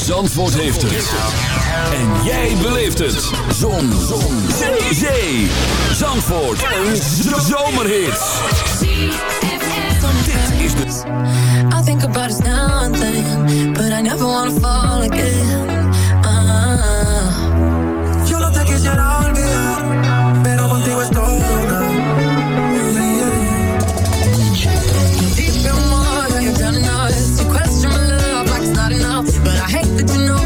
Zandvoort heeft het. En jij beleeft het. Zon. Zon. Zee. Zee. Zandvoort. Een zomerhit. Dit is de... I think about us now and then, but I never wanna fall again. Ah. Yo no te quisiera I hate that you know,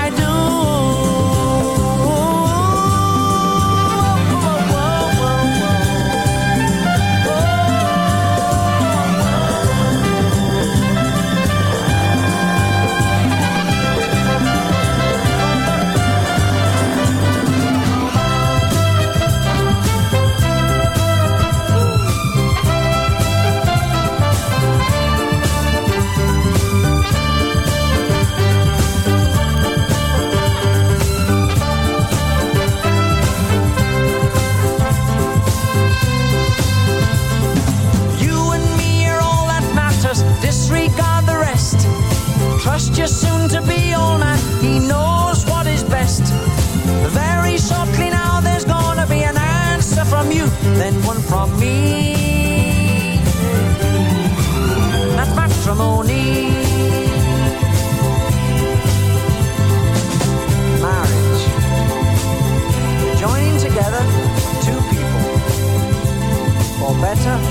from me. That's matrimony. Marriage. Joining together two people for better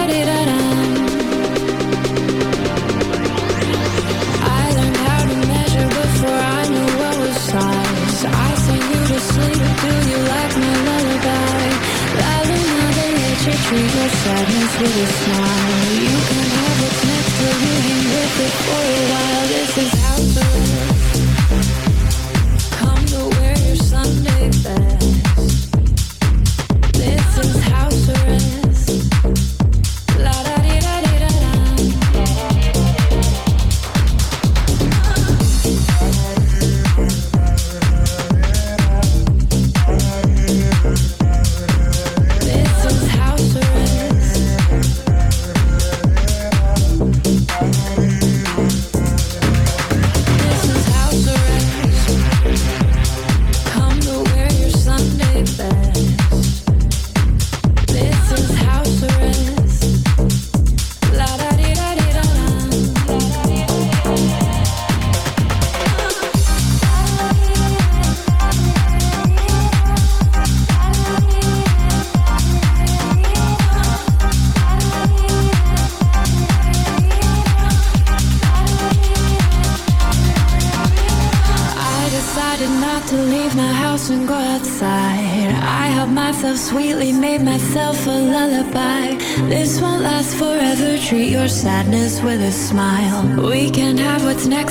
treat your sadness with a smile. You can have what's next to being with it for a while. This is how to. with a smile. We can have what's next.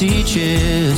teaches.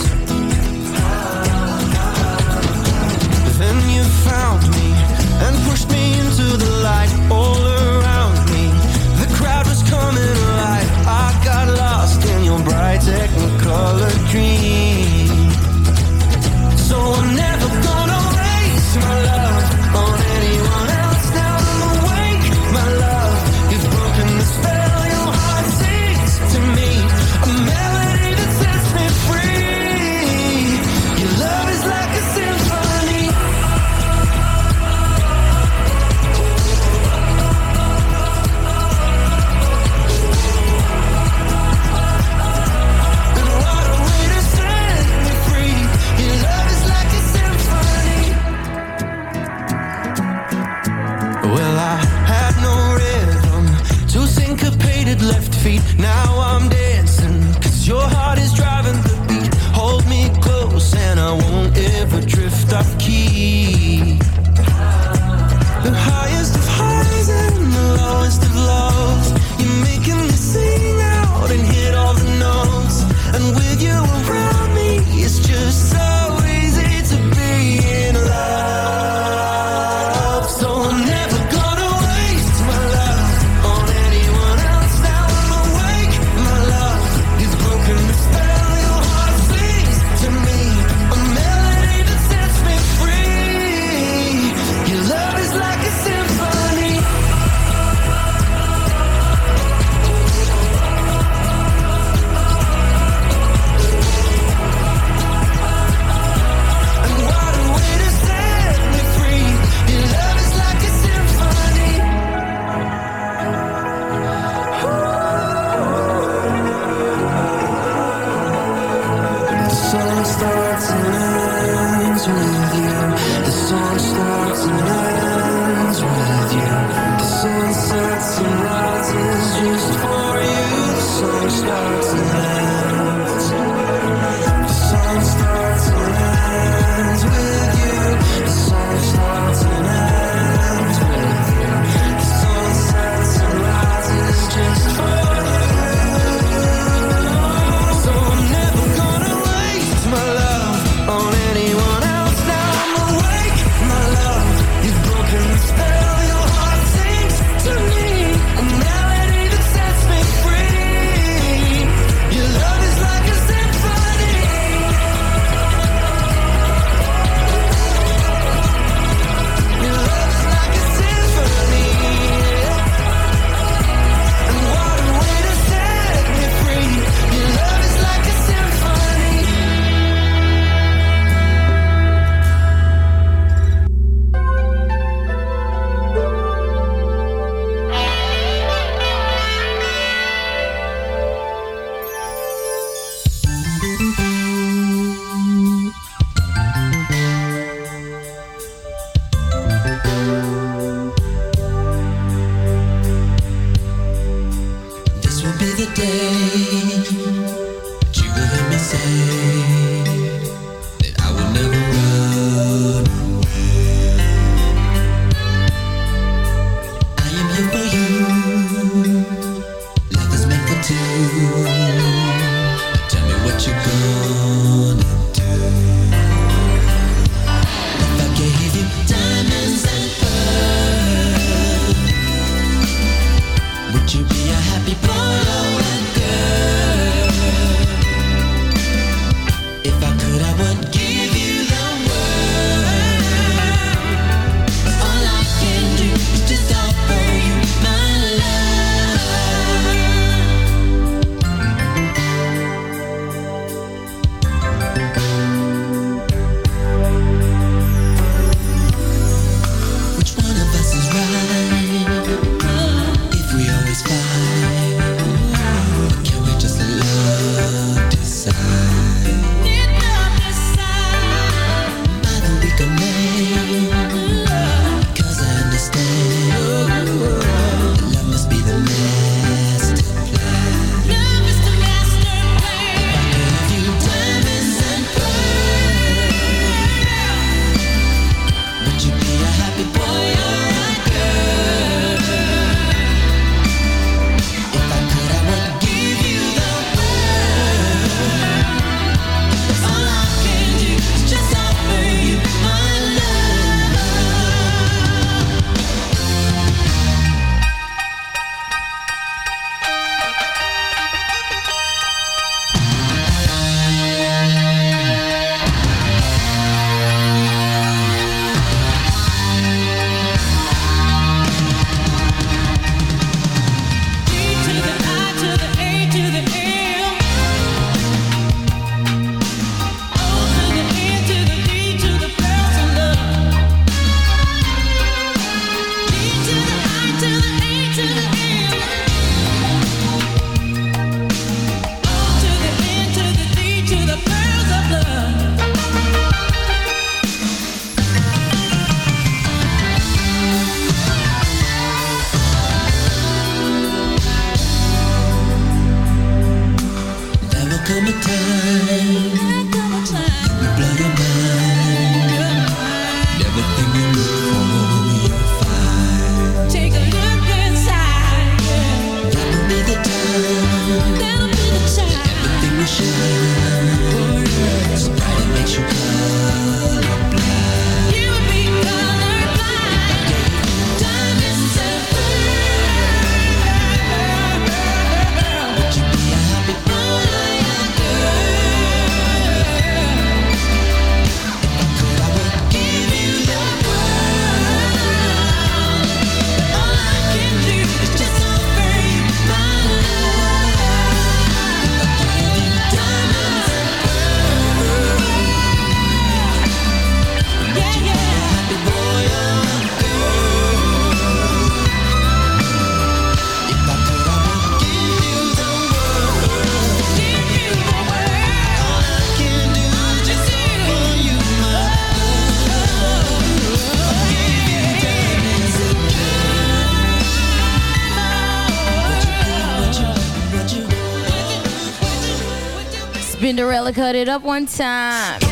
it up one time.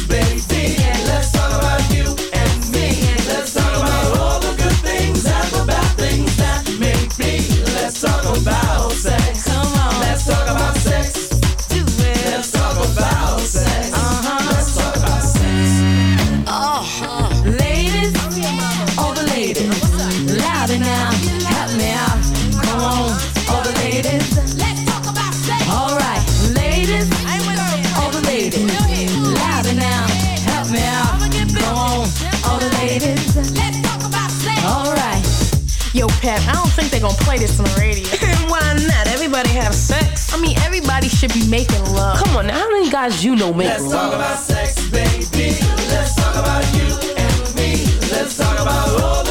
play this on the radio. Why not? Everybody have sex. I mean, everybody should be making love. Come on, how many guys you know make Let's love? Let's talk about sex, baby. Let's talk about you and me. Let's talk about all the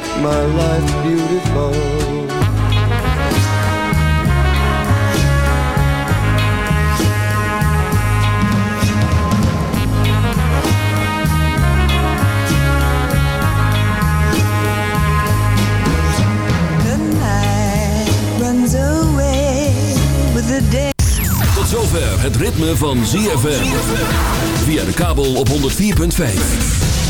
make my life beautiful. Night runs away with the day. Tot zover het ritme van ZFM Via de kabel op 104.5